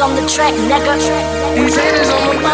on the track, nigga. These haters on body,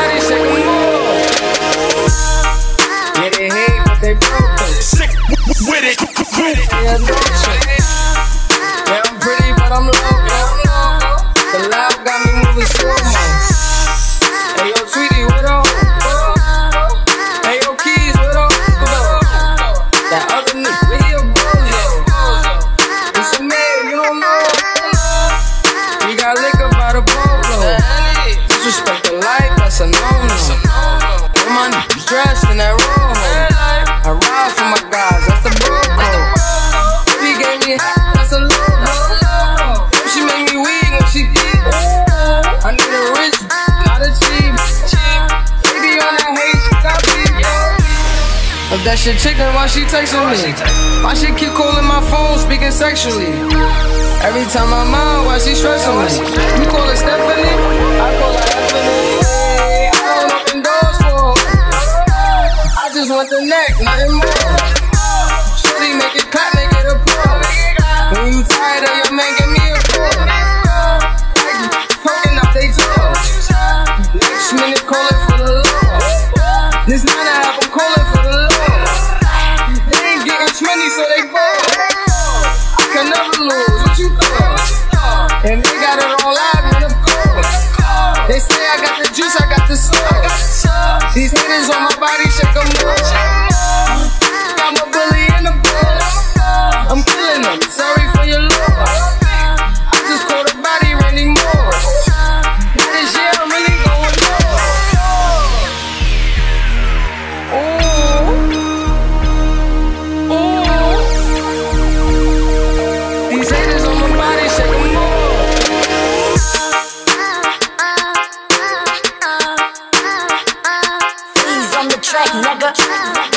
in that rojo. I ride for my guys, that's the bro code. She gave me that's a logo. She made me weak when she did. I need a rich, not a cheap. Baby on that hate, she got beat. If that shit chicken, why she texting me? Why she keep calling my phone, speaking sexually? Every time I'm out, why she stressing want the neck, nothing more. Shorty make it clap, make it a pro. When you tired of your man, give me a call. Poking out they jaws. Next minute, calling for the law. This night I have calling for the law. They ain't getting 20, so they ball. I can never lose. What you thought? And they got it all out. They say I got the juice, I got the sauce. These haters on my body, trick, nigga.